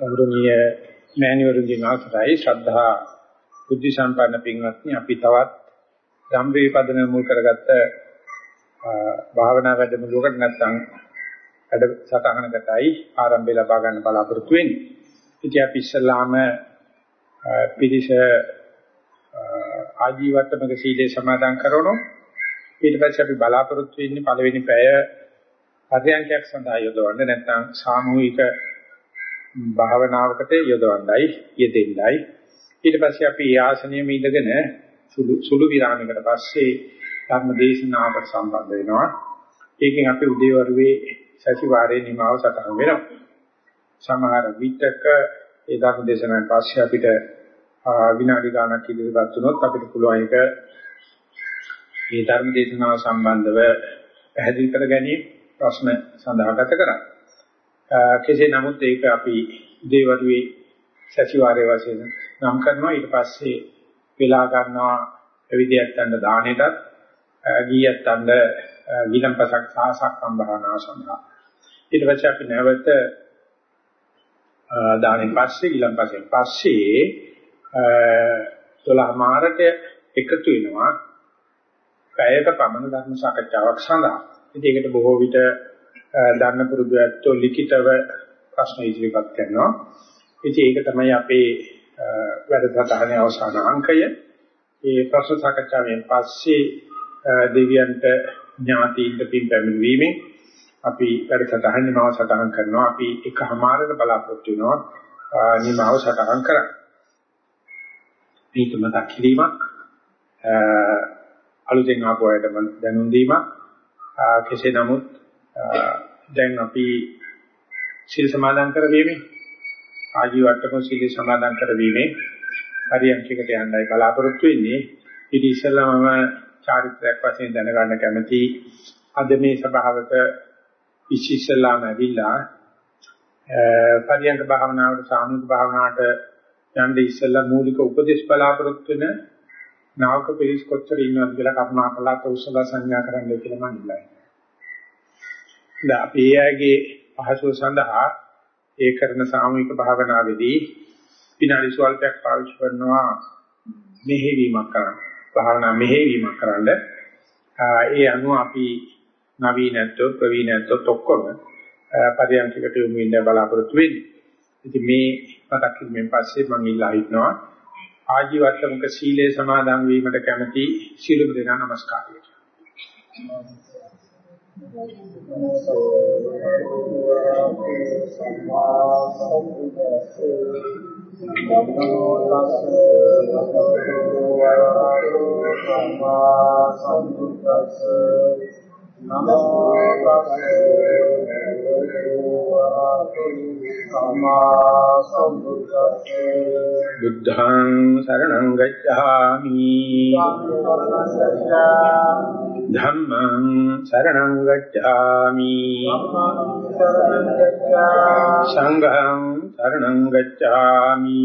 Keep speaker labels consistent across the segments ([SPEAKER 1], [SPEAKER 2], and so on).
[SPEAKER 1] ගෞරවනීය මෑණිවරුන්ගේ අවසරයි ශ්‍රද්ධා බුද්ධ සම්පන්න පින්වත්නි අපි තවත් ධම්මේ පදන මුල් කරගත්ත භාවනා වැඩමුළුවකට නැත්නම් වැඩ සටහනකටයි ආරම්භය ලබා ගන්න බලාපොරොත්තු වෙන්නේ. ඉතින් අපි ඉස්සල්ලාම පිරිස ආජීවත්මක සීලේ සමාදන් කරනොත් ඊට පස්සේ අපි බලාපොරොත්තු වෙන්නේ පළවෙනි පැය පරියන්කයක් සඳහා යොදවන්න නැත්නම් සාමූහික භාවනාවකට යොදවන්නයි යෙදෙන්නයි. ඊට පස්සේ අපි ආසනයේ ඉඳගෙන සුළු සුළු විරාමයකට පස්සේ ධර්ම දේශනාවට සම්බන්ධ වෙනවා. ඒකෙන් අපි උදේවරුේ සතිವಾರයේ නිමාව සටහන් වෙනවා. සමහර විටක ඒ ධර්ම දේශනාවෙන් පස්සේ අපිට විනාඩි ගාණක් ඉදිරියට වුණොත් අපිට පුළුවන් එක මේ ධර්ම දේශනාව සම්බන්ධව පැහැදිලි කර ගැනීම ප්‍රශ්න සඳහාගත කරා. කෙසේ නමුත් ඒක අපි දේවරුවේ සතිವಾರයේ වශයෙන් නම් කරනවා ඊට පස්සේ වෙලා ගන්නවා විද්‍යාත්යන්ට දාණයටත් ගියත්යන්ට විලම්පසක් සාසක්ම් භාවනාව සඳහා ඊට පස්සේ අපි නැවත දාණයෙන් පස්සේ විලම්පසෙන් පස්සේ 12 මාරට එකතු වෙනවා පැයක පමණ ධර්ම සාකච්ඡාවක් සඳහා. ඉතින් ඒකට බොහෝ විට දන්න පුරුදු ඇත්තෝ ලිඛිතව ප්‍රශ්න ඉදිරිපත් කරනවා. ඉතින් ඒක තමයි අපේ වැඩසටහනේ අවසාන අංකය. මේ ප්‍රශ්න සාකච්ඡාවෙන් පස්සේ දෙවියන්ට ඥාතීන්ට පින් පැමිණීමෙන් අපි වැඩසටහනේ නිමාව සටහන් කරනවා. අපි එකමාරක බලාපොරොත්තු වෙනවා නිමාව සටහන් කරන්න. මේක මතක් කිරීමක් අලුතෙන් ආපු අයට දැනුම් දීමක් කෙසේ නමුත් දැන් අපි සීල් සමාදන් කරවීමේ ආජීවට්ටම සීල් සමාදන් කරවීමේ පරියන්කයකට යන්නයි බලාපොරොත්තු වෙන්නේ ඉතින් ඉස්සෙල්ලාම චාරිත්‍රාක් වශයෙන් දැනගන්න කැමති අද මේ සභාවට විශේෂලාම ඇවිල්ලා පරියන්ක භාවනාවට සාමූහික භාවනාවට යන්න ඉස්සෙල්ලා මූලික උපදේශ බලාපොරොත්තු වෙන නාවක පිළිස් කොච්චර ඉන්නවද කියලා කරුණා කළා කෞසල සංඥා කරන්න කියලා මම ඉල්ලයි. දැන් අපි එයාගේ පහසුව සඳහා ඒ කරන සාමූහික භාවනාවේදී විනාඩි සල්පයක් පාවිච්චි කරනවා මෙහෙවීමක් කරන්න. භාවනා මෙහෙවීමක් කරන්න. ඒ අනුව අපි නවීනත්ව ප්‍රවීණත්ව ඔක්කොම පරියන්කකට යොමු වෙන්න බලාපොරොත්තු වෙන්නේ. ඉතින් මේ මතක් කිරීමෙන් පස්සේ මම ඉල්ලා හිටනවා ආජීවත්වමක සීලේ සමාදන් වීමට කැමැති සීලමු දෙනා নমස්කාරය.
[SPEAKER 2] නමෝ තස්සේ සම්මා සම්බුද්දස්සේ
[SPEAKER 1] බුද්ධං සරණං ගච්ඡාමි ධම්මං සරණං ගච්ඡාමි। සංඝං සරණං ගච්ඡාමි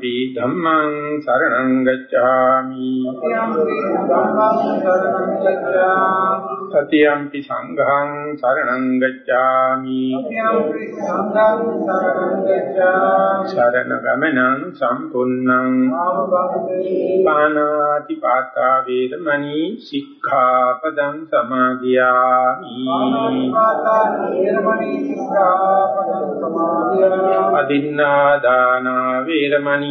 [SPEAKER 1] යම්පි ධම්මං සරණං ගච්ඡාමි. සතියම්පි සංඝං සරණං ගච්ඡාමි. සරණ ගමනං සම්පූර්ණං පානාති පාතා වේදමණී සික්ඛාපදං සමාදියාමි. අදින්නාදාන වේරමණී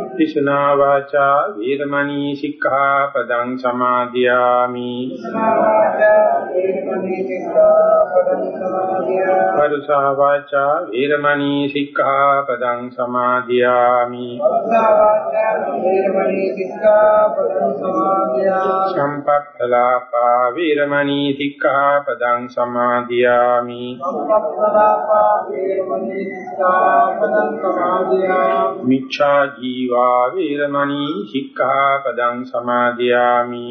[SPEAKER 1] පිසුනා වාචා වීරමණී සික්ඛාපදං සමාදියාමි පරුසා වාචා වීරමණී සික්ඛාපදං සමාදියාමි සම්පත්තලාපා වීරමණී සික්ඛාපදං සමාදියාමි මිච්ඡා ජීවා වීරමණී සික්ඛාපදං සමාදියාමි.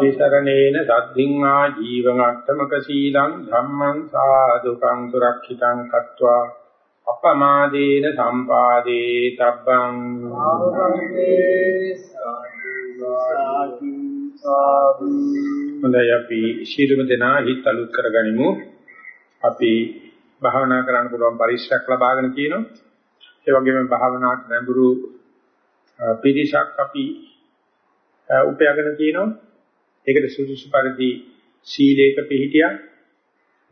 [SPEAKER 1] තිසරණේන සද්ධින් ආ ජීවං සීලං ධම්මං සාදුකං සුරක්ෂිතං කତ୍වා අපමාදේන සම්පාදේ තබ්බං. හොඳයි අපි ශීලම දෙනා හිත අලුත් කරගනිමු. අපි භාවනා කරන්න පුළුවන් පරිශ්‍රයක් ලබාගෙන තියෙනවා. ඒ වගේම භාවනාවට නැඹුරු පිරිසක් අපි උපයාගෙන තියෙනවා. ඒකට සුදුසු පරිදි සීලේක පිළිහිටියා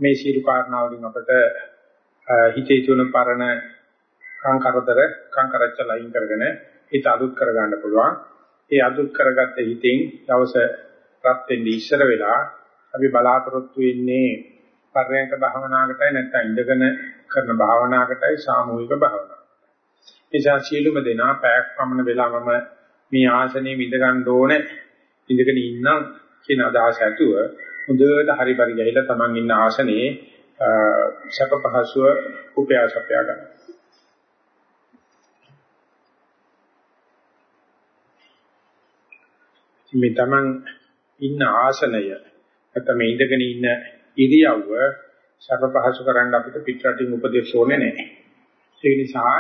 [SPEAKER 1] මේ සීල කාරණාවලින් අපට හිතේ තුන පරණ කාංකරතර කාංකරච්ච ලයින් කරගෙන හිත අලුත් කරගන්න පුළුවන්. ඒ අලුත් කරගත්ත හිතෙන් දවස රත් වෙන්නේ ඉස්සර වෙලා අපි බලාපොරොත්තු වෙන්නේ පරයන්ක භාවනාවකටයි නැත්නම් ඉඳගෙන කරන භාවනාවකටයි සාමූහික භාවනාව. නිසා සියලුම දෙනා පැයක් පමණ වෙලා මම මේ ආසනයේ විඳ ගන්න ඕනේ ඉඳගෙන ඉන්නම් කියන අදහස ඇතුව හොඳට හරි පරි ගහිලා Taman ඉන්න ආසනයේ සැප පහසුව උපයාසපයා ගන්න. මේ Taman ඉන්න ආසනය නැත්නම් මේ ඉඳගෙන ඉන්න ඉරියව්ව සැප පහසු කරන්න අපිට පිටරටින් උපදේශ ඕනේ නැහැ. ඒ නිසා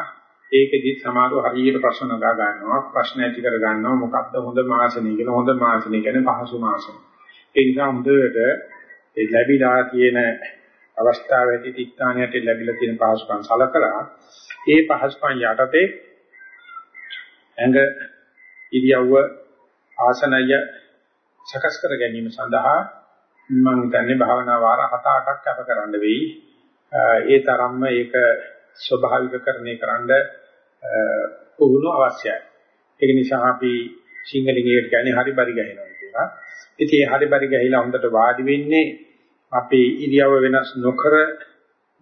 [SPEAKER 1] ඒකෙදි සමහරව හරියට ප්‍රශ්න නගා ගන්නවා ප්‍රශ්න ඇති කර ගන්නවා මොකක්ද හොඳ මාසනේ කියලා හොඳ මාසනේ කියන්නේ පහසු මාසනේ. ඒ නිසා හොඳට ඒ ලැබිලා තියෙන අවස්ථාවේදී තිත්තානියට ලැබිලා තියෙන පහසුකම් සලකලා ඒ පහසුකම් යටතේ ඇඟ ඉරියව්ව ආසනය සකස් කර ගැනීම සඳහා මම හිතන්නේ භාවනා වාර 7-8ක් කැප කරන්න වෙයි. ඒ තරම්ම ඒක ස්වභාවිකකරණය කරන්න පුහුණු අවශ්‍යයි. ඒක නිසා අපි සිංහලෙන් ඒකට කියන්නේ හරි පරි ගහනවා කියලා. ඉතින් මේ හරි පරි ගහලා හොඳට වාඩි වෙන්නේ අපේ ඉරියව්ව වෙනස් නොකර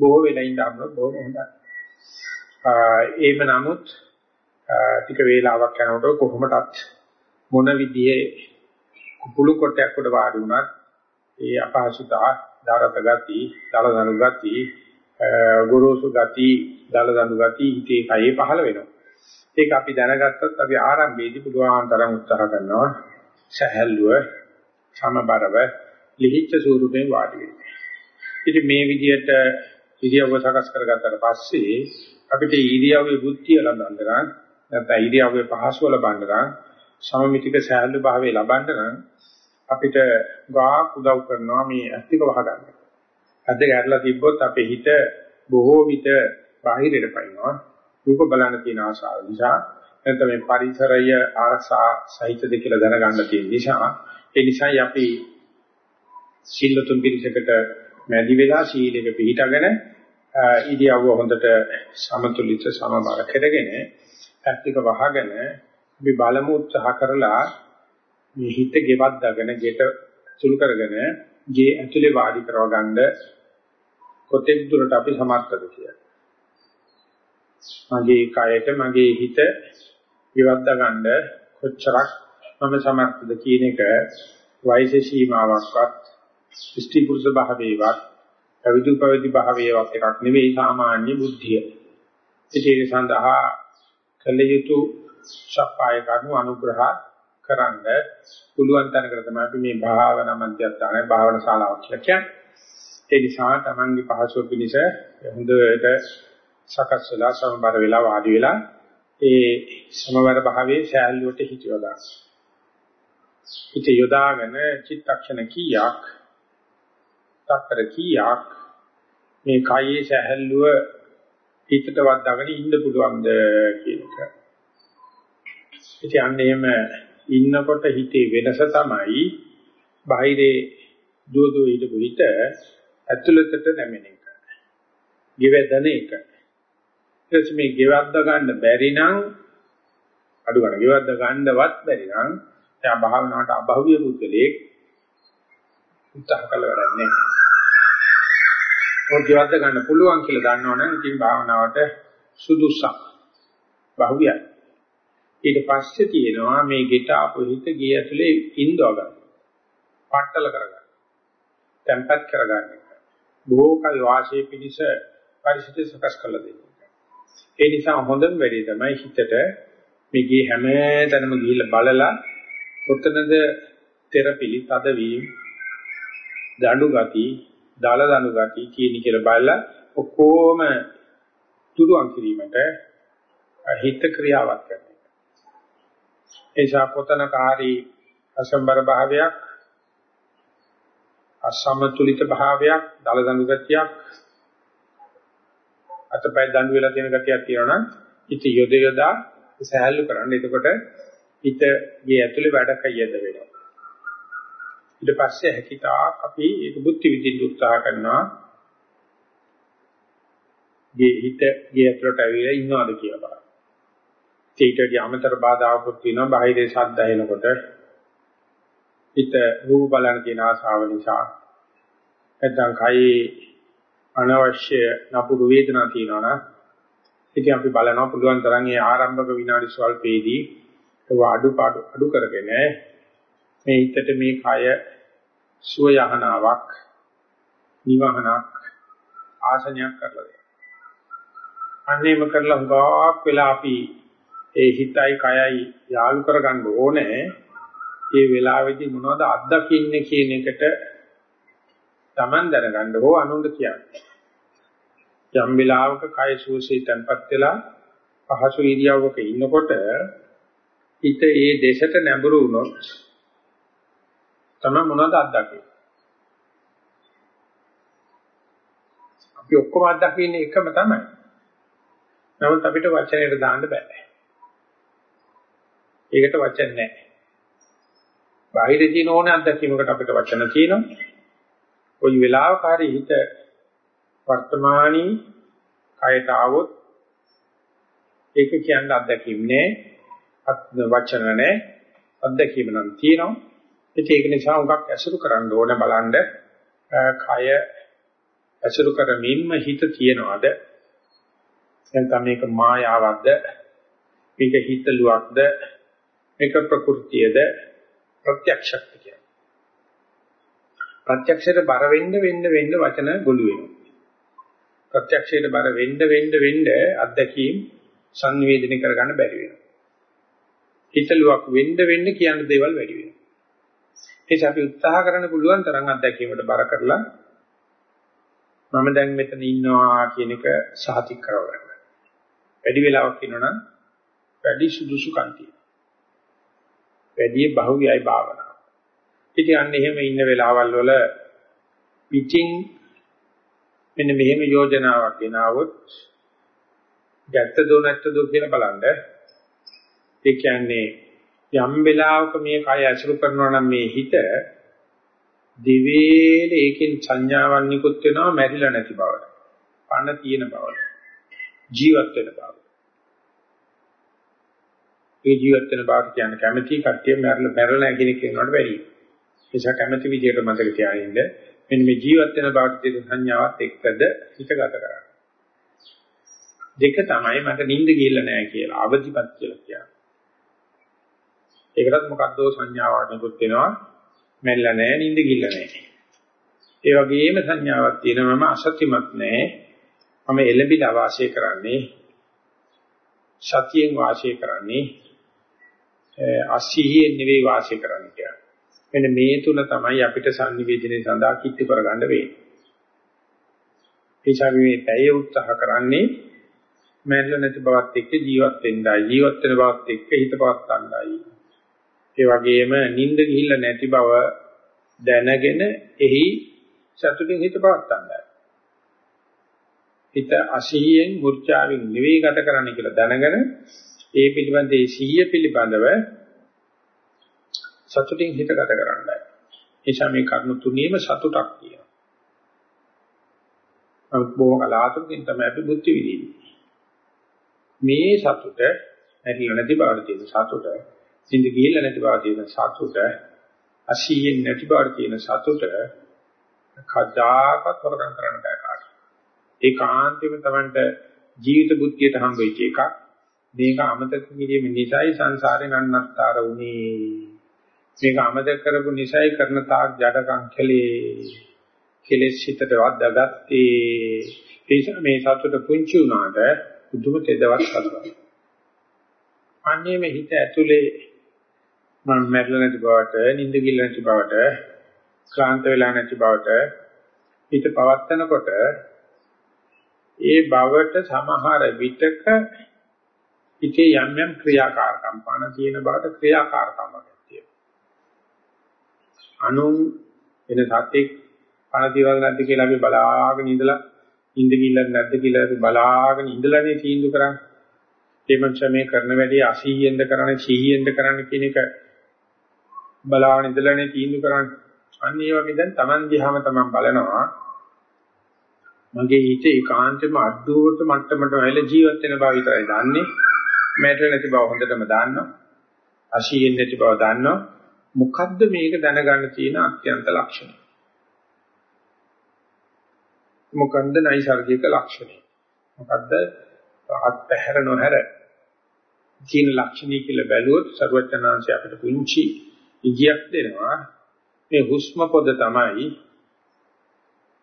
[SPEAKER 1] බොහෝ වෙලා ඉඳන් බොහොම හොඳයි. ඒම නමුත් ටික වේලාවක් යනකොට කොහොමදත් මොන විදිහේ කුපුළු කොටයක් උඩ වාඩි වුණත් ඒ අපහසුතා, දරත ගති, දලදනු ගති, ගුරුසු ගති, දලදනු ගති හිතේ කයේ පහළ වෙනවා. ඒක අපි දැනගත්තොත් අපි ආරම්භයේදී පුළුවන් තරම් උත්සාහ කරනවා සහැල්ලුව, සමබරව, ලිහිච්ඡ ස්වරූපයෙන් වාඩි වෙන්න. ඉතින් මේ විදිහට ඉරියව්ව සකස් කරගත්තට පස්සේ අපිට ඉරියව්වේ බුද්ධිය ලබන්න නම් නැත්නම් ඉරියව්වේ පහසුව ලබන්න නම් සමමිතික සහැල්ලු භාවය ලබන්න නම් අපිට ගාක් උදව් කරනවා මේ ඇත්තික වහගන්න. ඇද්ද ගැටලා තිබ්බොත් අපේ හිත බොහෝ විට බාහිරට පයින්නවා. රූප බලන්න තියෙන ආශාව නිසා නැත්නම් මේ පරිසරය ආරසා සහිතද කියලා දැනගන්න තියෙන නිසා ඒ නිසායි අපි සිල්ලතුන් පිළිසකට මැදි වෙලා සීලෙක පිළිටගෙන ඉදියව හොඳට සමතුලිත සමබර කරගෙන ඇත්තික වහගෙන අපි බලමු උත්සාහ කරලා මේ හිත ගෙවද්දාගෙන ගෙට සුළු කරගෙන ගේ ඇතුලේ වාඩි කරව ගන්න කොතෙක් දුරට අපි සමර්ථද කියලා. මගේ කයට මගේ හිත ගෙවද්දා ගන්න කොච්චරක් මම සමර්ථද කියන එක වයසේ සීමාවක්වත් ස්ත්‍රී පුරුෂ භාවයේවත් අවිදු පවිදි භාවයේවත් එකක් නෙවෙයි සාමාන්‍ය බුද්ධිය. ඒක සඳහා කළ යුතු සප්පාය කරුණු අනුග්‍රහ කරන්න පුළුවන් තැනකට තමයි අපි මේ භාවනා මධ්‍යස්ථානයේ භාවනා ශාලාවක් කියලා කියන්නේ. ඒ නිසා Tamange පහසුව පිණිස හොඳට සකස් වෙලා සමබර වෙලා වාඩි වෙලා ඒ සමබර භාවයේ ශාල්‍යුවට හිතියලා. හිත යොදාගෙන චිත්තක්ෂණ කීයක් තත්තර කීයක් මේ කයේ සැහැල්ලුව හිතට වද්දාගෙන ඉන්න පුළුවන්ද කියන එක. ඉතින් අන්න එහෙම ඉන්නකොට හිතේ වෙනස තමයි බාහිරේ දුවදුව හිටපු හිත ඇතුළතට නැමෙන එක. ගෙවැදෙන එක. ඊට මේ ගෙවද්ද ගන්න බැරි නම් අඩු ගන්න ගෙවද්ද ගන්නවත් බැරි නම් එයා භාවනාවට අභව්‍ය පුද්ගලයෙක් උත්සාහ කළ වැඩක් නැහැ. ඔය ගෙවද්ද ගන්න පුළුවන් කියලා දන්නවනම් ඉතින් භාවනාවට සුදුසක්. බහුවයයි. ඊට පස්සේ තියෙනවා මේ ගෙට ආපු හිත ගේ ඇතුලේ ඉන්දව ගන්න. පට්ටල කරගන්න. tempat කරගන්න. බොහෝකල් වාසයේ පිණිස පරිසිත සකස් කළ දෙන්නේ. ඒ නිසා හොඳම වැඩේ තමයි හිතට මේ ගේ හැම තැනම ගිහිල්ලා බලලා කොතනද තෙරපිලි තදවීම දඬු ගති, දල දඬු ගති කියන කියලා බලලා ඔක්කොම තුරුම් කිරීමට හිත ක්‍රියාවක් කරනවා. එසා පොතනකාරී අසම්බර භාවයක් අසමතුලිත භාවයක් දල දඬු ගතියක් අතපය දඬු වෙලා තියෙන ගතියක් තියෙනවා නම් හිත යොද යොදා සහැල්ලු කරන්න. එතකොට හිත ගේ ඇතුලේ වැඩ කයියද වෙනවා. ඊට පස්සේ හැකිතාක් අපි ඒක බුද්ධි විදිහට උත්සාහ කරනවා. ගේ හිත ගේ ඇතුලට ඇවිල්ලා ඉන්නවද කියලා බලන්න. ඒකටදී අමතර බාධාවකුත් තියෙනවා. බාහිරේ ශබ්ද ඇහෙනකොට හිත රූප බලන කියන ආසාව නිසා නැත්නම් කයි අනවශ්‍ය නපුරු වේදනා තියෙනවා නම් ඉතින් අපි බලනවා පුළුවන් තරම් ඒ ආරම්භක විනාඩි ස්වල්පේදී ඒව අඩු අඩු කරගෙන මේ හිතට මේ කය සුව යහනාවක් නිවහනක් ආසනයක් කරලා දෙන්න. අන්නේම කරලා හුඟක් වෙලා අපි ඒ හිතයි කයයි යාලු කරගන්න ඕනේ. ඒ වෙලාවේදී මොනවද අත්දකින්නේ කියන එකට Taman දැනගන්න හෝ අනුන්ට කියන්නේ. යම් වෙලාවක කය සුවසේ තැන්පත් වෙලා පහසු ඉරියව්වක ඉන්නකොට හිත ඒ දෙසට නැඹුරු වුණොත් තමයි මොනවද අත්දකින්නේ. අපි ඔක්කොම අත්දකින්නේ එකම තමයි. නමුත් අපිට වචනයට දාන්න බෑ. ඒකට වචන නැහැ. බාහිර තියෙන ඕනේ අත්දැකීමකට අපිට වචන තියෙනවා. කොයි වෙලාවක හරි හිත වර්තමානී කයට આવොත් ඒක කියන්නේ අත්දැකීම් නෑ අත් වචන නෑ අත්දැකීම නම් තියෙනවා. ඒක නිසා උගක් ඇසුරු කරන්න ඕන බලන්න. කය ඇසුරු කරමින්ම හිත තියනවාද? නැත්නම් මේක මායාවක්ද? මේක හිතලුවක්ද? මේක ප්‍රകൃතියද ප්‍රත්‍යක්ෂක්ද කියන්නේ ප්‍රත්‍යක්ෂයට බර වෙන්න වෙන්න වෙන්න වචන ගොළු වෙනවා ප්‍රත්‍යක්ෂයට බර වෙන්න වෙන්න වෙන්න අත්දැකීම් සංවේදනය කරගන්න බැරි වෙනවා. හිතලුවක් වෙන්න වෙන්න කියන දේවල් වැඩි වෙනවා. ඒක අපි උත්සාහ කරන්න පුළුවන් තරම් අත්දැකීමට බර කරලා මම දැන් මෙතන ඉන්නවා කියන එක සාතික කරවගන්න. වැඩි වෙලාවක් ඉන්නවනම් වැඩි සුදුසු කන්තිය. වැඩි බහුවයයි භාවනාව. ඉතින් අන්න එහෙම ඉන්න වෙලාවල් වල පිටින් මෙන්න මෙහෙම යෝජනාවක් ගෙනාවොත් ගැත්තදෝ නැත්තදෝ කියලා බලන්න. ඒ කියන්නේ යම් වෙලාවක මේ කය ඇසුරු කරනවා නම් මේ හිත දිවේල ඒකෙන් සංඥාවක් නිකුත් වෙනවා මැරිලා නැති බවට. පණ තියෙන බවට. ජීවත් වෙන බව. ඒ ජීවත් වෙන බවට කියන්නේ කැමැති කට්ටිය මැරලා මැරලා නැහැ කියන එක කියනවට බැරි. ඒ නිසා කැමැති විදියට මතක තියාගන්න මෙන්න මේ ජීවත් වෙන බවට තියෙන සංඥාවත් එක්කද හිතගත කරන්නේ. දෙක තමයි මට නිින්ද ගිහිල්ලා නැහැ කියලා අවදිපත් කියලා කියන්නේ. ඒකටත් මොකද්ද සංඥාවක් නිකුත් වෙනවා මැරිලා නැහැ නිින්ද ගිහිල්ලා නැහැ. ඒ වගේම සංඥාවක් තියෙනවා මම අසත්‍යමත් නැහැ. මම එළඹිලා වාසය කරන්නේ සතියෙන් වාසය කරන්නේ අසීහියෙන් නෙවෙයි වාසය කරන්නේ කියලා. මෙන්න මේ තුන තමයි අපිට sannivedanaye සඳහා කිත්තු කරගන්න වෙන්නේ. ඒචා මේ පැය උත්සාහ කරන්නේ මැරෙලා නැති බවත් එක්ක ජීවත් වෙන්නයි ජීවත් වෙන බවත් එක්ක හිත පවත්තන්නයි. ඒ වගේම නිින්ද ගිහිල්ලා නැති බව දැනගෙන එහි සතුටින් හිත පවත්තන්නයි. හිත අසහියෙන් මුර්චාවෙන් නිවේ ගත කරන්න කියලා දැනගෙන ඒ පිළිබඳ ඒ සිහිය පිළිබඳව සතුටින් හිත ගත කරන්නයි. එනිසා මේ කර්ම තුනේම සතුටක් තියෙනවා. නමුත් බොහෝ කලාතුරකින් තමයි අපි බුද්ධ විදින්නේ. මේ සතුට ඇතිල නැති බවට තියෙන සතුට සිඳ ගිහිල්ලා නැති බවට තියෙන සතුට අසීයෙන් නැති බවට තියෙන සතුට කදාකත් හොරකම් කරන්න බෑ කාට. ඒකාන්තයෙන්ම Tamanට ජීවිත බුද්ධියට හම්බ වෙච්ච එකක්. මේක අමතක කිරීම නිසායි සංසාරේ නන්නත්තර වුනේ. මේක අමතක කරපු නිසායි කරන තාක් ජඩකම් කළේ. කෙලෙස් හිතට වද්දාගත්තේ. ඒ මේ සතුට පුංචි වුණාට බුදුම තෙදවත් සතුටක්. අන්නේ මේ හිත ඇතුලේ මම මැරෙලා නැති බවට, නිින්ද ගිල්ල නැති බවට, ක්ලාන්ත වෙලා නැති බවට හිත පවත්තනකොට ඒ බවට සමහර විටක හිතේ යම් යම් ක්‍රියාකාරකම් පන තියෙන බවට ක්‍රියාකාරකම් වගේ තියෙනවා. අනු එන සතෙක් පන දිවල් නැද්ද කියලා අපි බලාගෙන ඉඳලා ඉඳ කිල්ලක් නැද්ද කියලා අපි බලාගෙන ඉඳලානේ තීන්දුව කරන්නේ. ඒ මංස මේ කරන වැඩේ 80ෙන්ද කරන්නේ 100ෙන්ද කරන්නේ කියන එක බලාගෙන ඉඳලානේ තීන්දුව කරන්නේ. අන්න ඒ වගේ දැන් Taman දිහාම Taman බලනවා මගේ හිත ඒකාන්තයෙන්ම අද්දුවට මට්ටමට වැල ජීවත් වෙන බව විතරයි දන්නේ. මැටර නැති බව හොඳටම දන්නවා. අශීයෙන් නැති බව දන්නවා. මොකද්ද මේක දැනගන්න තියෙන අත්‍යන්ත ලක්ෂණය? මොකන්ද නයිසර්ගික ලක්ෂණය? මොකද්ද අත්හැර නොහැර කියන ලක්ෂණී කියලා බැලුවොත් සර්වඥාන්සේ අපිට පුංචි ඉගියක් දෙනවා. මේ හුස්ම පොද තමයි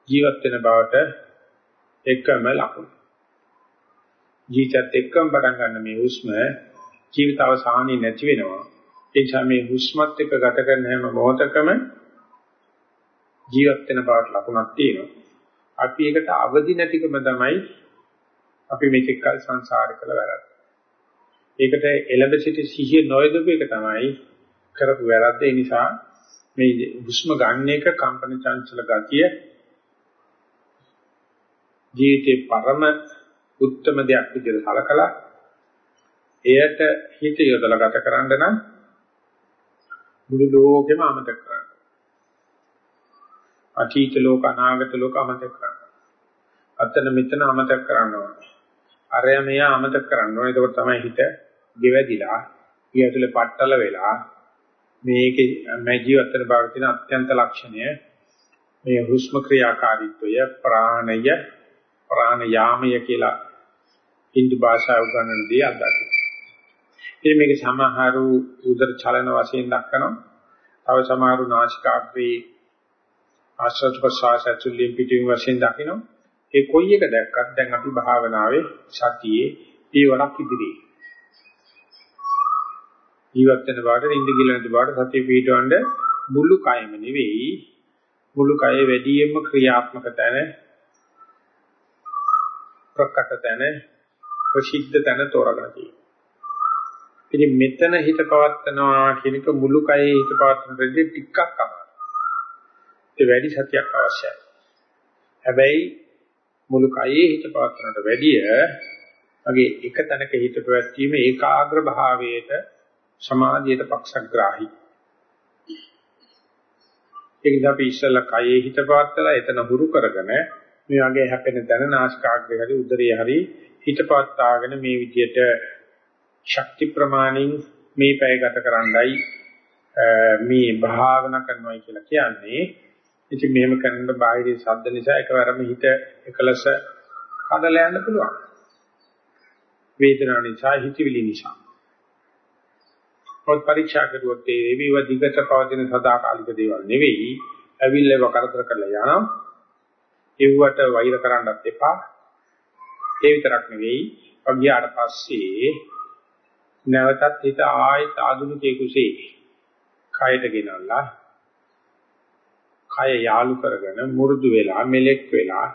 [SPEAKER 1] ජීවත් වෙන බවට එකම ලකුණ. ජීවිතත් එක්කම පටන් ගන්න මේ හුස්ම ජීවිත අවසානයේ නැති වෙනවා. ඒ නිසා මේ හුස්මත් එක්ක ගත කරන හැම මොහොතකම ජීවත් වෙන බවට ලකුණක් තියෙනවා. අපි ඒකට අවදි නැතිකම තමයි අපි මේක කල් සංසාරේ කළ වැරද්ද. ඒකට එළඹ සිටි සිහිය නොයදපු එක තමයි කරපු වැරද්ද. ඒ නිසා මේ හුස්ම ගන්න එක කම්පන චංචල ගතිය ජීවිතේ පරම උත්තම දෙයක් විදිහට සලකලා එයට හිත යොදලා ගත කරන්න නම් මුළු ලෝකෙම අමතක කරන්න. අතීත ලෝක අනාගත ලෝක අමතක කරන්න. අතන මෙතන අමතක කරන්න ඕනේ. අරය මෙය අමතක කරන්න ඕනේ. ඒක තමයි හිත ගෙවැදිලා, ඊයතුලේ පట్టල වෙලා මේකේ මේ ජීවිතේ බව තියෙන අත්‍යන්ත ලක්ෂණය මේ හුස්ම ක්‍රියාකාරීත්වය ප්‍රාණය ප්‍රාණ යාමය කියලා හින්දු භාෂාව උගන්වන දේ අත්දැකීම. ඉතින් මේක සමහරු උදර චලන වශයෙන් දක්වනවා. තව සමහරු නාසිකාග්‍රේ ආශ්‍රත ප්‍රසවාස ඇතුළේ පිටින් වශයෙන් දකිනවා. ඒ කොයි එක දැක්කත් දැන් අපි භාවනාවේ සතියේ ඊවරක් ඉදිරියේ. ජීවත් වෙන බාට ඉඳ ගිලන බාට සතිය පිටවන්න මුළු කයම නෙවෙයි මුළු කයේ වැඩියෙන්ම ක්‍රියාත්මක තැන ප්‍රකට තැන ප්‍රසිද්ධ තැන තෝරගන්න තියෙනවා. ඉතින් මෙතන හිත පවත්නවා කියන එක මුළු කයේ හිත පවත්වන දෙයක් ටිකක් අමාරුයි. ඒ වැඩි සතියක් අවශ්‍යයි. හැබැයි මුළු කයේ හිත පවත්වනට වැඩිය වගේ එක තැනක හිත පැවැත්වීම ඒකාග්‍ර භාවයට සමාධියට පක්ෂග්‍රාහී. ඒක නිසා අපි ඉස්සෙල්ලා කයේ හිත පවත්වලා එතන හුරු කරගෙන මේ වගේ හැපෙන තැන නාසිකාග්‍රේ හරි උදරයේ හරි හිතපත්තාගෙන මේ විදියට ශක්ති ප්‍රමාණින් මේ පැය ගත කරන්නයි මේ භාවනා කරනවා කියලා කියන්නේ. ඉතින් මෙහෙම කරනකොට බාහිර ශබ්ද නිසා එකවරම හිත එකලස කඩලා යන්න පුළුවන්. වේදනාව නිසා හිතවිලි නිසා. පොත් පරීක්ෂා කරුවොත් ඒ වේවිව දිගට පවතින සදාකාලික දේවල් නෙවෙයි. ඇවිල්ලා වකරතර කරලා යනවා. එව්වට වෛර කරන්නත් එපා. ඒ විතරක් නෙවෙයි, අගියාට පස්සේ නැවතත් හිත ආයෙත් ආධුනිකයෙකුසේ කයට ගෙනල්ලා කය යාලු කරගෙන මුරුදු වෙලා මෙලෙක් වෙලා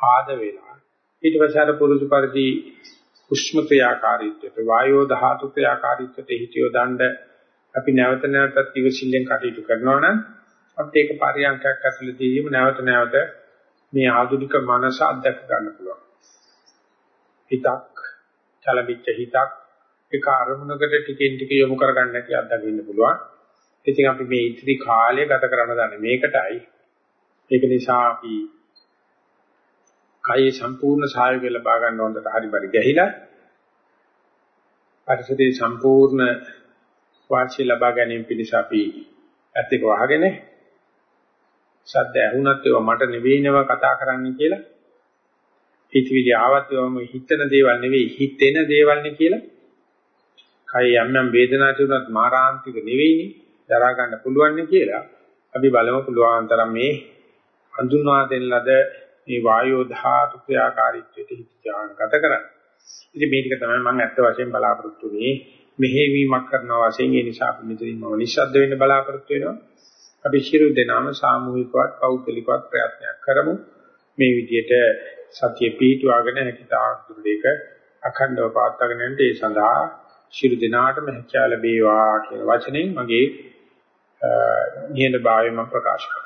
[SPEAKER 1] ආද වෙලා ඊට පස්සේ අර පුරුදු පරිදි උෂ්ම ක්‍රියාකාරීත්වයට වායෝ ධාතු ක්‍රියාකාරීත්වයට හිතියෝ දණ්ඩ අපි නැවත නැවතත් ඉවසිල්ලෙන් කටයුතු කරනවා නම් අපිට ඒක පරියන්කයක් ඇතුළතදීම නැවත නැවත මේ ආධුනික මනස අත්දැක ගන්න පුළුවන්. හිතක්, චලමිච්ච හිතක් ඒක අරමුණකට ටිකෙන් ටික යොමු කරගන්න නැති අත්දැකෙන්න පුළුවන්. ඉතින් අපි මේ ඉතිරි කාලය ගත කරන්න දන්නේ මේකටයි. ඒක නිසා අපි කයේ සම්පූර්ණ සහයෝගය ලබා ගන්න හොඳට හරි පරි ගැහිලා පරිසරයේ සම්පූර්ණ වාසිය ලබා ගැනීම පිණිස අපි ඇත්ත එක වහගෙන සද්ද ඇහුණත් ඒවා මට නෙවෙයිනව කතා කරන්න කියලා හිතවිලි ආවත් ඒවම හිතන දේවල් නෙවෙයි හිතෙන දේවල් නේ කියලා කය යම් යම් වේදනා තිබුණත් මාරාන්තික නෙවෙයිනේ දරා ගන්න පුළුවන් නේ කියලා අපි බලමු පුළුවන් තරම් මේ හඳුන්වා දෙන ලද මේ වායෝ ධාතු ක්‍රියාකාරීත්වයට හිත ඥානගත කරන්නේ. ඉතින් මේ ටික තමයි මම ඇත්ත වශයෙන් බලාපොරොත්තු වෙන්නේ. මෙහෙවීමක් කරනවා වශයෙන් ඒ නිසා අපි මෙතනින් මම නිශ්ශබ්ද වෙන්න බලාපොරොත්තු වෙනවා. අපි ශිරු දෙනාම සාමූහිකවත් පෞද්ගලිකවත් ප්‍රයත්නයක් කරමු. මේ විදිහට සතිය පිහිටුවාගෙන හැකිතාක් දුරේක අඛණ්ඩව පාත්තගෙන යන්න ඒ සඳහා ශිරු දෙනාටම හැකියාව ලැබේවා කියන වචනෙන් මගේ නිහඬ භාවය මම ප්‍රකාශ කරනවා.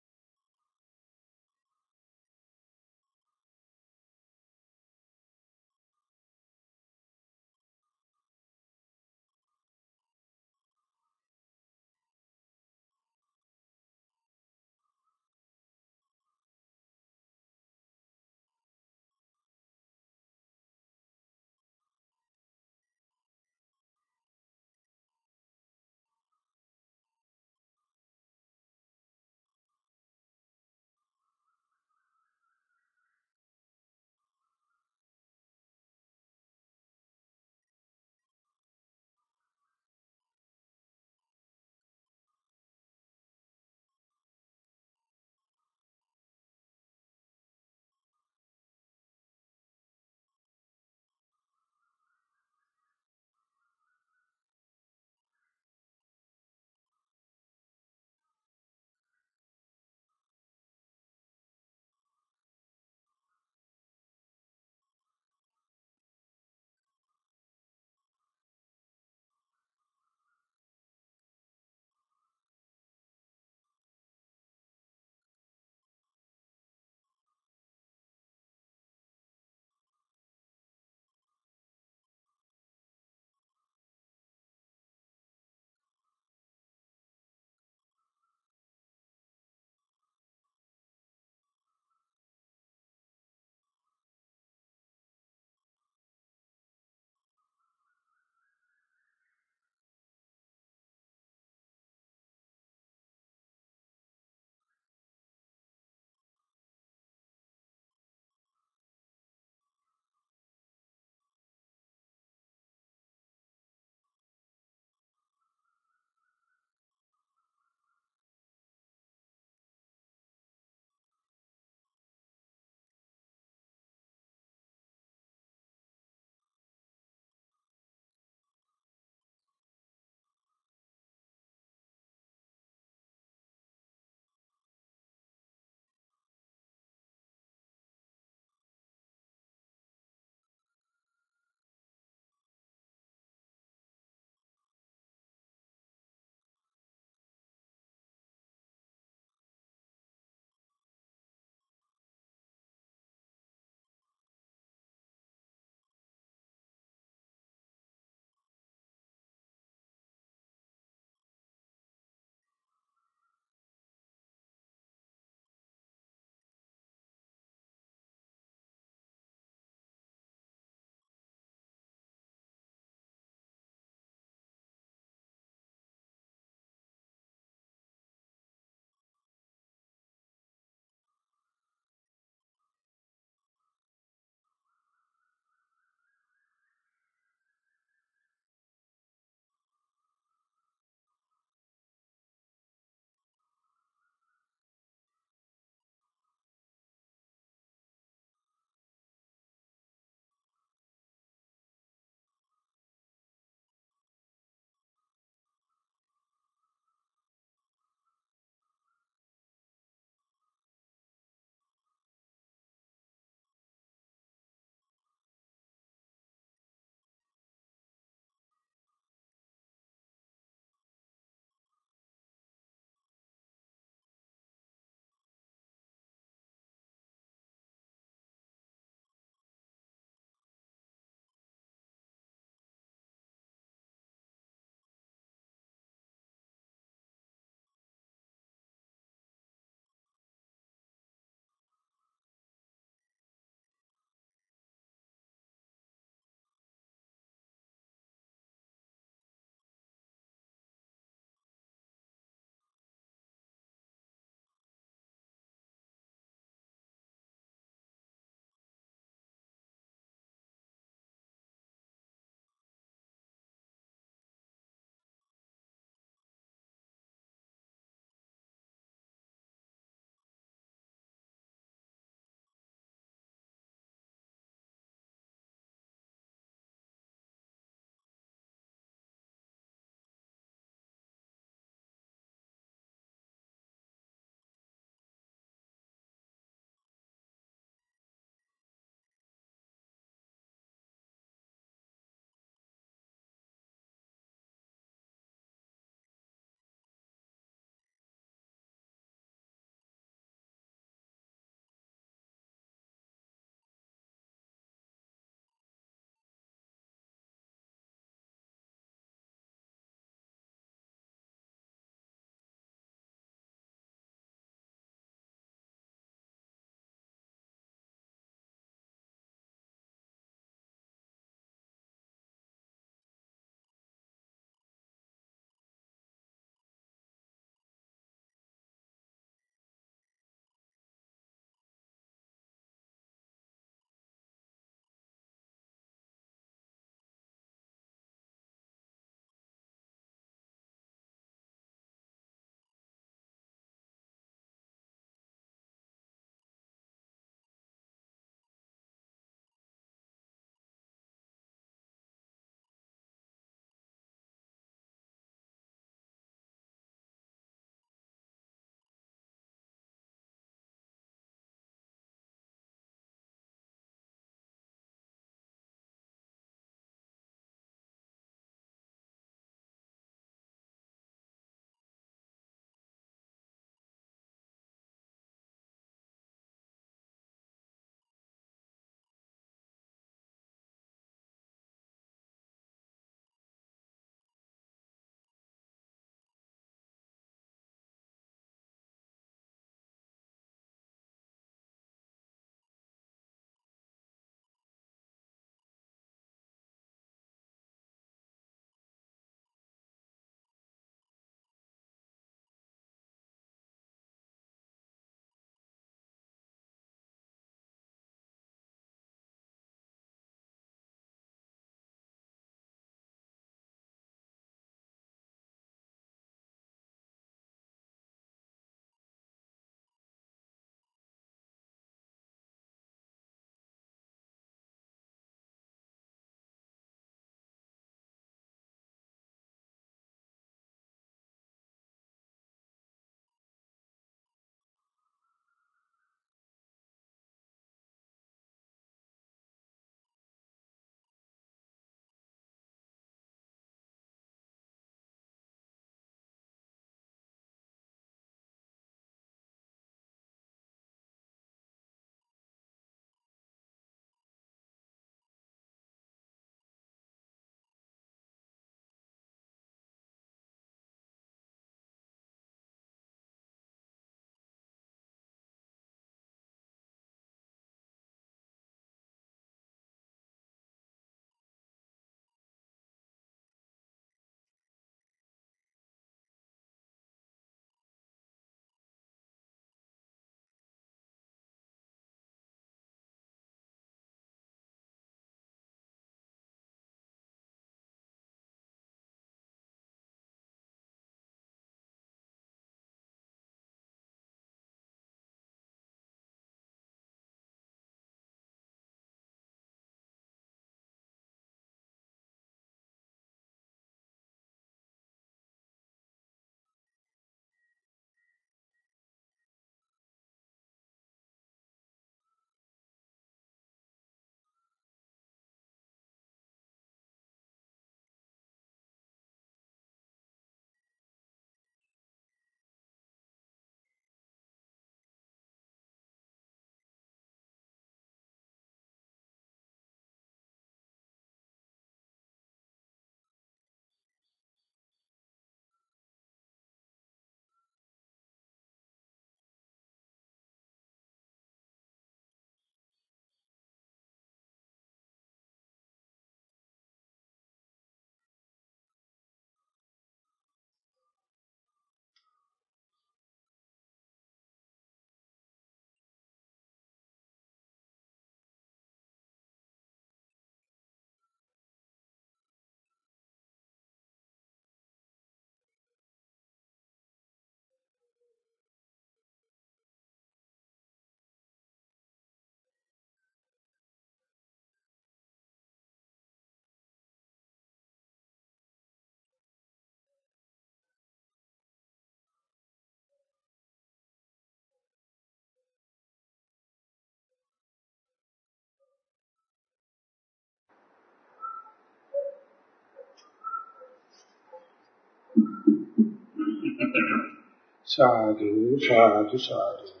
[SPEAKER 1] සාදු සාදු සාදු